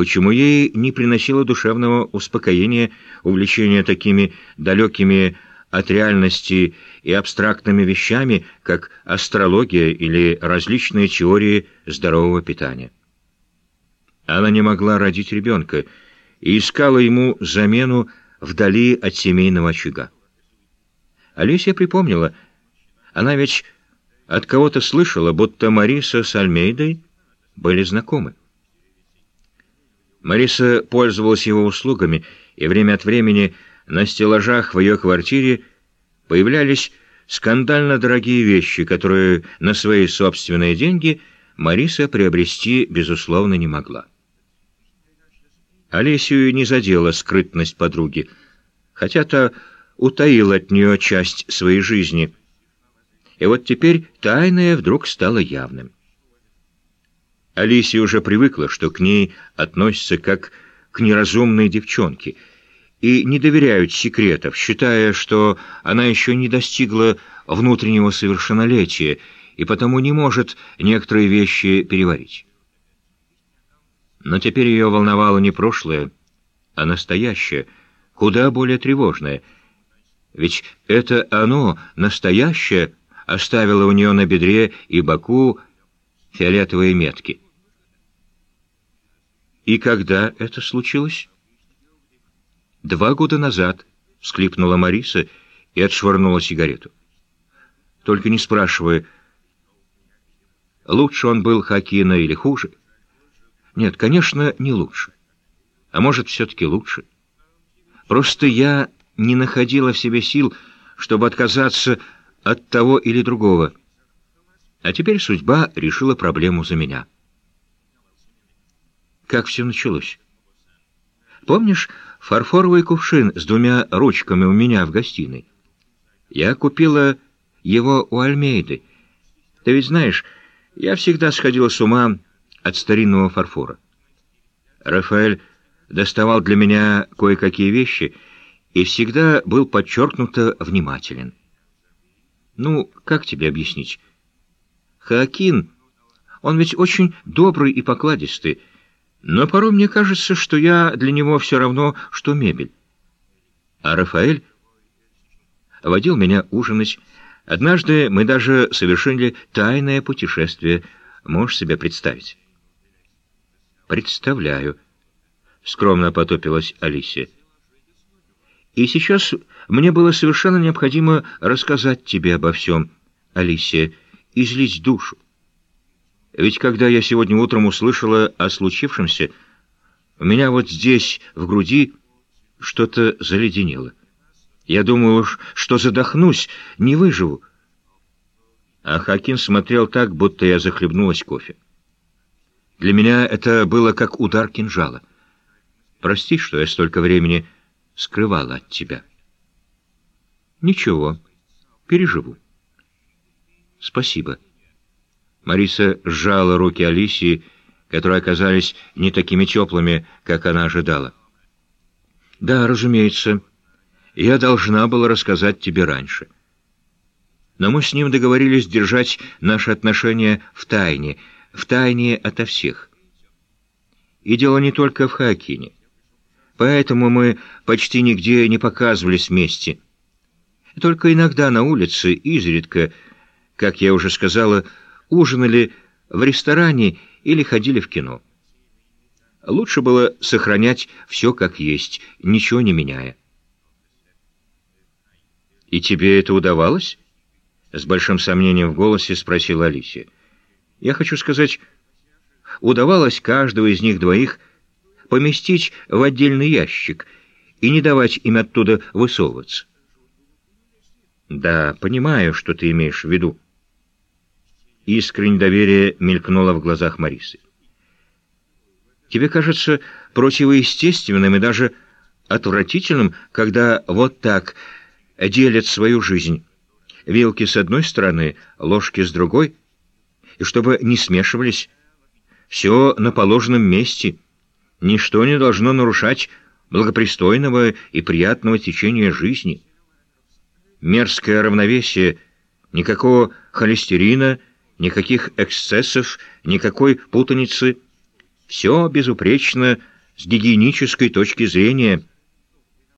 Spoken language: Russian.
почему ей не приносило душевного успокоения увлечение такими далекими от реальности и абстрактными вещами, как астрология или различные теории здорового питания. Она не могла родить ребенка и искала ему замену вдали от семейного очага. Алисия припомнила, она ведь от кого-то слышала, будто Мариса с Альмейдой были знакомы. Мариса пользовалась его услугами, и время от времени на стеллажах в ее квартире появлялись скандально дорогие вещи, которые на свои собственные деньги Мариса приобрести, безусловно, не могла. Олесию не задела скрытность подруги, хотя та утаила от нее часть своей жизни. И вот теперь тайное вдруг стало явным. Алисия уже привыкла, что к ней относятся как к неразумной девчонке и не доверяют секретов, считая, что она еще не достигла внутреннего совершеннолетия и потому не может некоторые вещи переварить. Но теперь ее волновало не прошлое, а настоящее, куда более тревожное. Ведь это оно, настоящее, оставило у нее на бедре и боку фиолетовые метки. И когда это случилось? Два года назад, — всклипнула Мариса и отшвырнула сигарету. Только не спрашивая, лучше он был Хакина или хуже. Нет, конечно, не лучше. А может, все-таки лучше. Просто я не находила в себе сил, чтобы отказаться от того или другого. А теперь судьба решила проблему за меня. Как все началось? Помнишь фарфоровый кувшин с двумя ручками у меня в гостиной? Я купила его у Альмейды. Ты ведь знаешь, я всегда сходила с ума от старинного фарфора. Рафаэль доставал для меня кое-какие вещи и всегда был подчеркнуто внимателен. Ну, как тебе объяснить? Хоакин, он ведь очень добрый и покладистый, но порой мне кажется, что я для него все равно, что мебель. А Рафаэль водил меня ужинать. Однажды мы даже совершили тайное путешествие. Можешь себе представить? «Представляю», — скромно потопилась Алисия. «И сейчас мне было совершенно необходимо рассказать тебе обо всем, Алисия, излить душу. Ведь когда я сегодня утром услышала о случившемся, у меня вот здесь, в груди, что-то заледенело. Я думаю, что задохнусь, не выживу. А Хакин смотрел так, будто я захлебнулась кофе. Для меня это было как удар кинжала. Прости, что я столько времени скрывала от тебя. Ничего, переживу. Спасибо. Мариса сжала руки Алисии, которые оказались не такими теплыми, как она ожидала. Да, разумеется, я должна была рассказать тебе раньше. Но мы с ним договорились держать наши отношения в тайне — в тайне ото всех. И дело не только в Хакине. Поэтому мы почти нигде не показывались вместе. Только иногда на улице, изредка, как я уже сказала, ужинали в ресторане или ходили в кино. Лучше было сохранять все как есть, ничего не меняя. «И тебе это удавалось?» С большим сомнением в голосе спросила Алисия. Я хочу сказать, удавалось каждого из них двоих поместить в отдельный ящик и не давать им оттуда высовываться. Да, понимаю, что ты имеешь в виду. Искреннее доверие мелькнуло в глазах Марисы. Тебе кажется противоестественным и даже отвратительным, когда вот так делят свою жизнь. Вилки с одной стороны, ложки с другой — и чтобы не смешивались. Все на положенном месте. Ничто не должно нарушать благопристойного и приятного течения жизни. Мерзкое равновесие, никакого холестерина, никаких эксцессов, никакой путаницы. Все безупречно с гигиенической точки зрения.